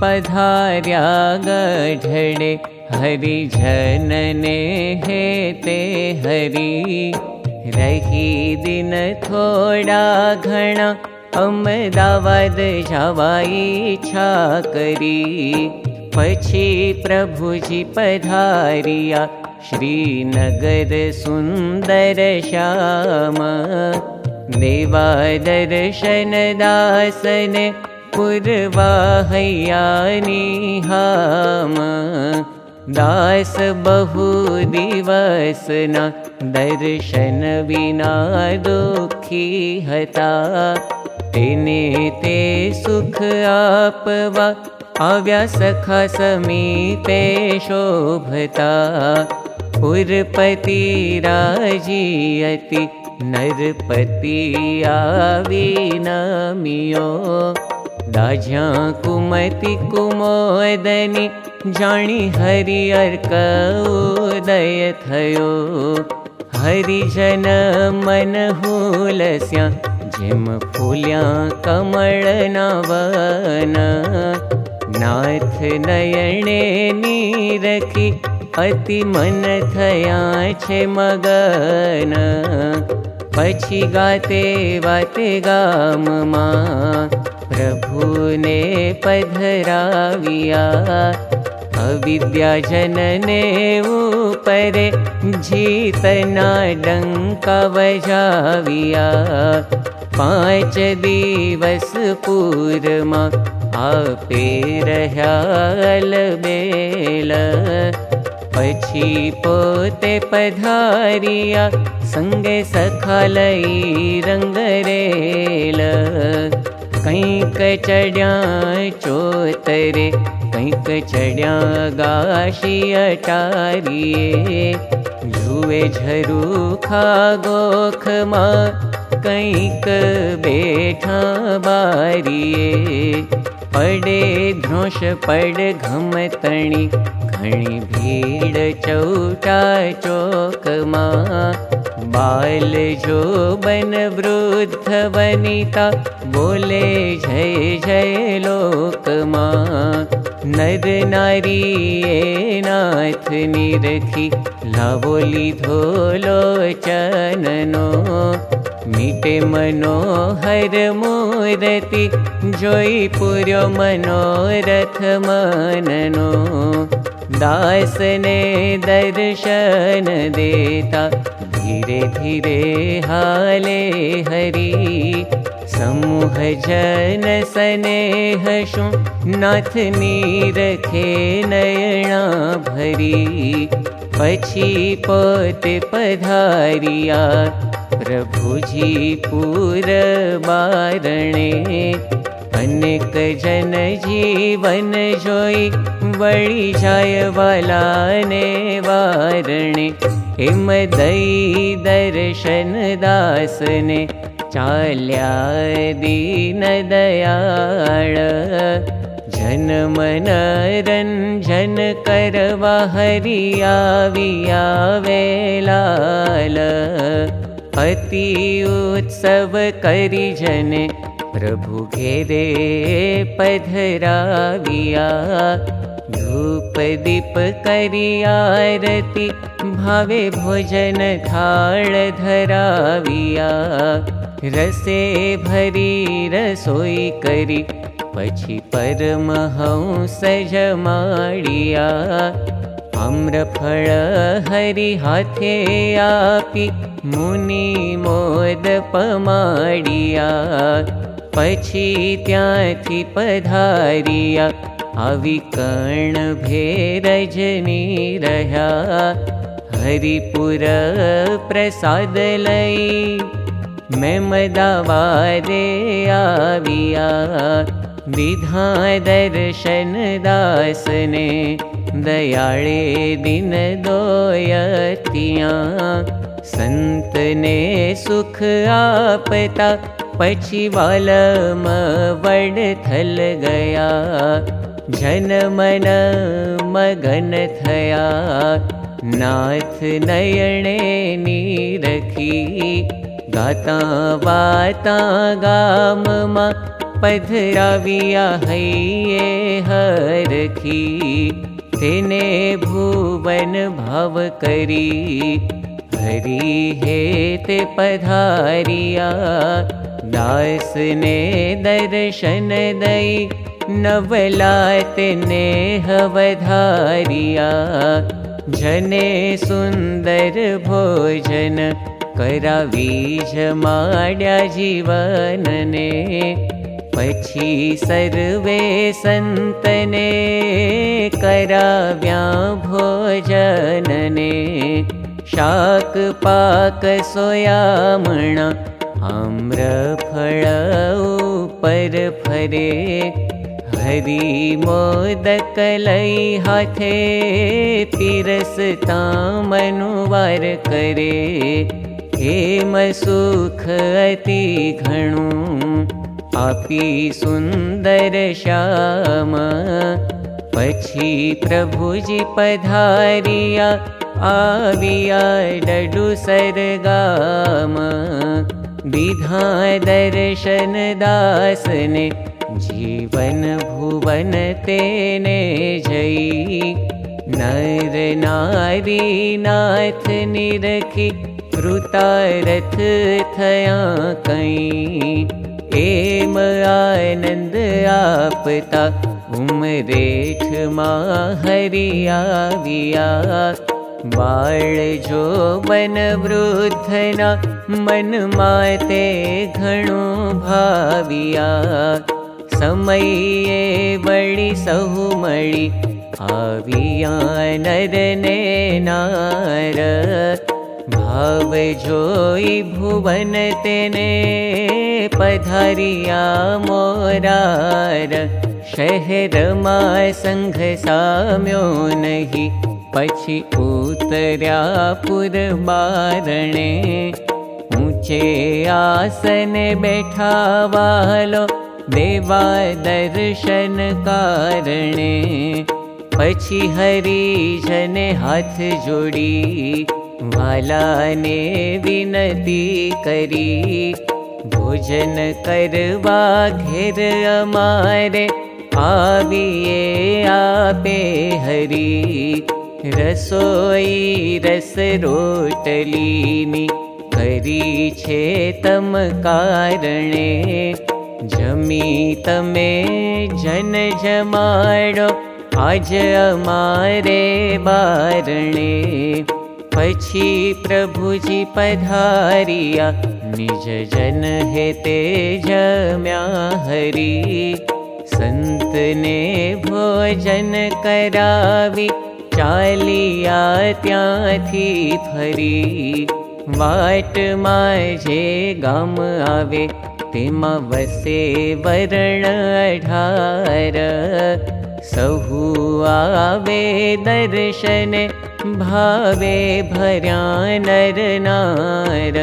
पधार्या गढडे हरि जनने हेते हरि। रही दिन थोड़ा घणा अमदावाद जवाई छा करी पछी प्रभुजी पधारिया श्रीनगर सुन्दर श्याम। देवा दर्शन दासने हाम दास बहु दिवसना दर्शन विना दुखी हता। तेने ते सुख आपवा सखा समीपे शोभता। पुरपति राजीयति नरपति आविनमियो राजा कुमति कुमोदनि जानी हरियर उदय थयो हरिजन मन हुलस्या जिम फूल्या कमल नवन। नाथ नयने नीरखी अति मन थया छे मगन पछी गाते वाते गाम मा। प्रभु ने पधराविया। अविद्या जनने ऊपरे जीतना आपे रह्याल बेल पछी पोते पधारिया संगे सखालई रंगरेल। कैक चढ़्या चोतरे कैक चढ़्या गाशी अटारिए जुए झरू खा गोख मा कैक बेठा बारिए पड़े ध्रोष पड़ घमतणी घणी भीड़ चौटा चौकमा बाल जो बन वृद्ध वनिता बोले जय जय लोकमा नर नारी नाथ निरखी लावोली धोलो चननो मीटे मनोहर मूर्ति जोई पुर्यो मनोरथ मननो। दासने दर्शन देता धीरे धीरे हाले हरि समूह जन शु नाथ नीरखे नयणा भरी पछी पोते पधारिया प्रभुजी पूर बारणे। अनेक जन जीवन जोई वळी जाय वालाने वारणे। हिम दई दर्शन दासने चाल्या दीन दयाळ जन मन रंजन करवा हरिया उत्सव करी जने प्रभु घेरे पधराविया। धूप दीप करियारती भावे भोजन थाल धराविया भरी रसोई करी पछी परमहंस जमाड़िया। आम्रफल हरि हाथे आपी मुनि मोद पमाड़िया। पछी त्याथी पधारिया आवी कर्ण भेरजनी रहा हरिपुर प्रसाद लई मैं मदावारे आविया। विधा दर्शन दासने दयाळे दिन दोयतिया। संतने सुख आपता पछी वालम वड थल गया। जन मगन नाथ नयणे नीरखी गाता वाता गाम मा पधराविया हैये हरखी तेने भुवन भाव हरी हे ते पधारिया। दास ने दर्शन दई नवलात ने हवधारिया जने सुन्दर भोजन करावी जमाड्या जीवनने पछी सर्वे सन्तने कराव्या भोजनने शाक पाक सोयामण आम्र फळ पर फरे हरि मोदक लई हाथे पिरसता मनुवार करे हेम सुख अति घणु सुन्दर श्याम। पछी प्रभुजी पधारिया आविया डडु सरगाम। विधा दर्शन दासने जीवन भुवन तेने जई नर नारी नाथ निरखी कृतारथ थया कई एम आनंद आपता उमरेठ मा हरिया विया बाळ जो बन वृद्धना मन माते घणो भाविया। समये वळि सहु मळि आविया नर ने नार भुवन तेने पधारिया मोरार। शहर मा संघ साम्यो नहीं पछी उतर्या पुर बारणे। ऊंचे आसन बैठा वालो देवा दर्शन कारणे। पछी हरी जने हाथ जोड़ी वाला ने विनती करी भोजन करवा घेर अमारे आविए आपे हरी रस रोटलीनी करी छे तम कारणे जमी तमे जन जमाडो आज अमारे बारणे पछी प्रभुजी पधारिया। निज जन हे ते जम्या हरी। संत ने भोजन करावी। चालिया त्याथी फरी। वाट माजे गाम आवे। तेमा वसे वरण सहु दर्शन भावे भर्या नर नार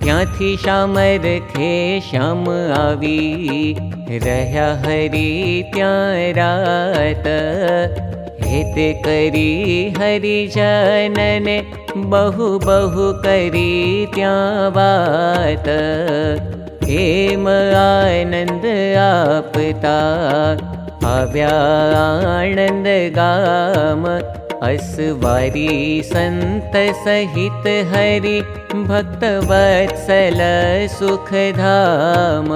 ત્યાંથી શ્યામ રખે શ્યામ આવી રહ્યા હરી ત્યાં રાત હેત કરી હરિજનને બહુ બહુ કરી ત્યાં વાત એમ આનંદ આપતા આવ્યા આનંદ ગામ अस्वारी संत सहित हरि भक्तवत्सल सुखधाम।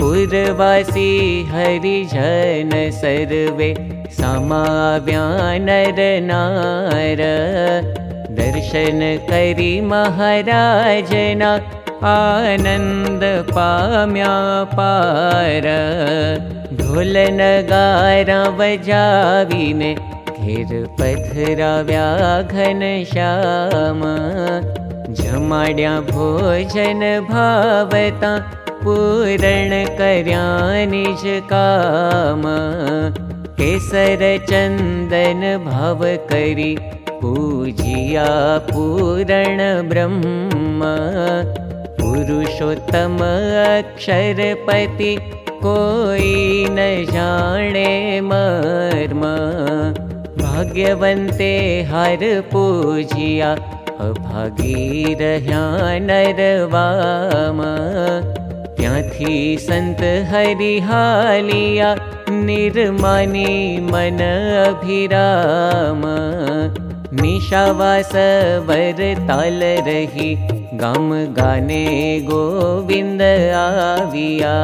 पुरवासी हरिजन सर्वे समाव्यानर नार दर्शन करी महाराजना आनन्द पाम्या पार। ढोलन गारा बजाविने घेर पथराव्या घनश्याम जमाड्या भोजन भावता पूरण कर्या निज काम। केसर चन्दन भाव करी पूजिया पूरण ब्रह्म। पुरुषोत्तम अक्षरपति कोई न जाने मर्म भाग्यवन्ते हर पूजिया पूज्या नरवाम नरवा संत हरिहालिया निर्मानी मन अभिराम निशा ताल रही गा गाने गोविन्द आविया।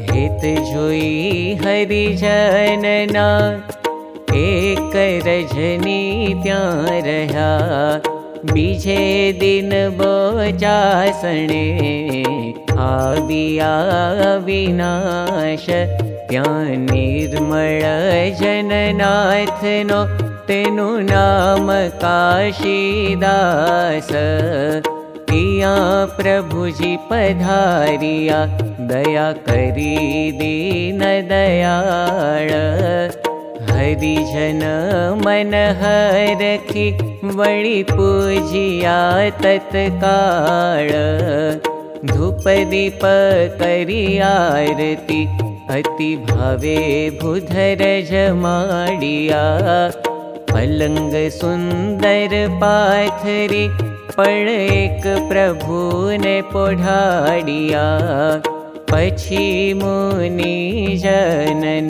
हि जोई हरिजनना एजनी त्या र बीजे दिन बोचासने आद्या विनाश त्या निर्म जननाथ नोक्ति नु नाम काशी दास तया प्रभुजी पधारिया दया दयाळ। हरिजन मन हरखि वणि पूजिया तत्काळ। धुपी पर्यारति अति भावे भुधर जमाडिया। पलङ्ग पलङ्गर पाथरी पणेक प्रभुने पोढाड्या। मुनि जनन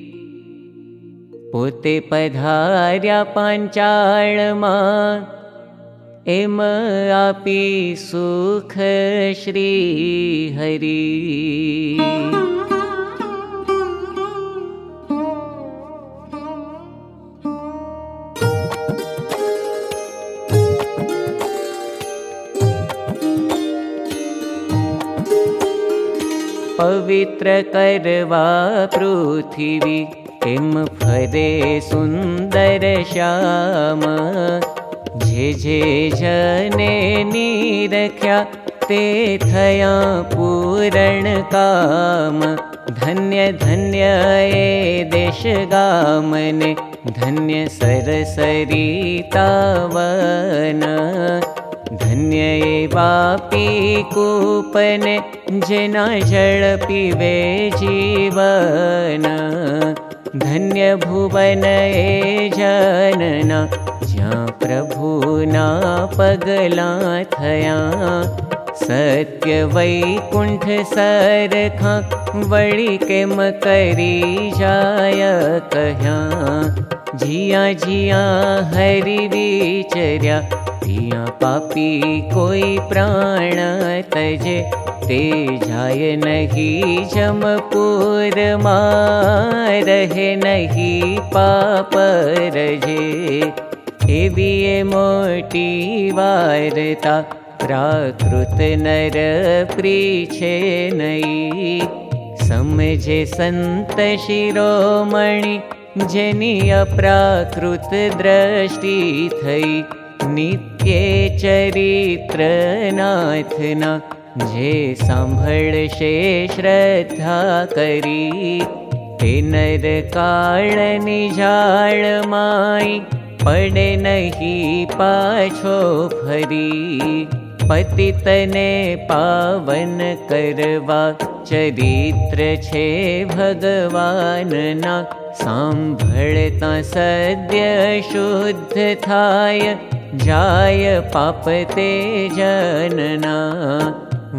પોતે પધાર્યા પાંચાળમાં એમ આપી સુખ શ્રી હરી पवित्र करवा पृथिवी। किं फरे सुन्दर श्याम। जे जे जने निरख्या ते थया पूरण काम। धन्य धन्य ए देश गामने धन्य सरसरितावन। धन्य वा पी कूपन जना जड पिबे जीवन धन्य भुवन ए जनन। ज्या प्रभुना पगला थया सत्य वैकुण्ठ सरखा वळी केम करी जाय कह्या जिया जिया हरि वीचर्यािया पापी कोई प्राण तजे। ते जाय नही जमपुर मा नही पापर मोटी वारता कृत समझे संत शिरोमणि अपराकृत दृष्टि थई। नित्ये चरित्र नाथना जे चरनाथनाभे श्रद्धा की एरकाळनि जाल माय पड नहि फरी। पति तने पावन कर्वा चरित्र भगवानना। साभ्य शुद्धे जनना।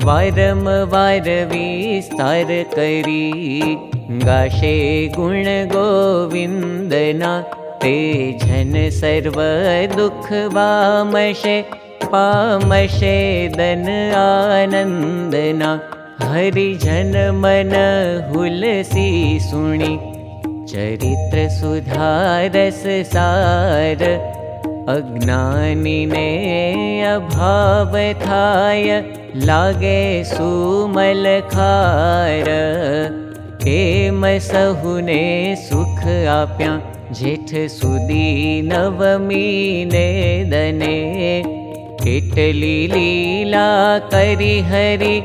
वारं वार विस्तारिङ्गाशे गुण गोविन्दना ते जन सर्वुख वा मश पामशेदन आनन्दना हरिजन मन हुलसी सुणि चरित्र सुधारस सार। अज्ञानिने अभाव थाय। लागे सुमलखार केम सहुने सुख आप्या। जेठ आ्याव मी नेदने। ीला करिहरि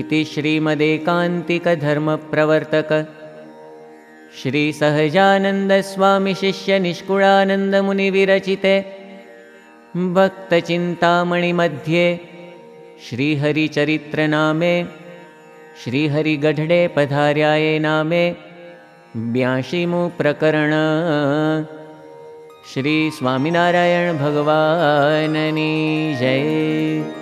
इति श्रीमदेकान्तिकधर्मप्रवर्तक श्रीसहजानन्दस्वामि शिष्यनिष्कुलानन्दमुनिविरचिते भक्तचिन्तामणिमध्ये श्रीहरिचरित्रनामे श्रीहरिगढडे पधार्याये नामे ब्याशिमु प्रकरण श्रीस्वामिनारायणभगवाननी जय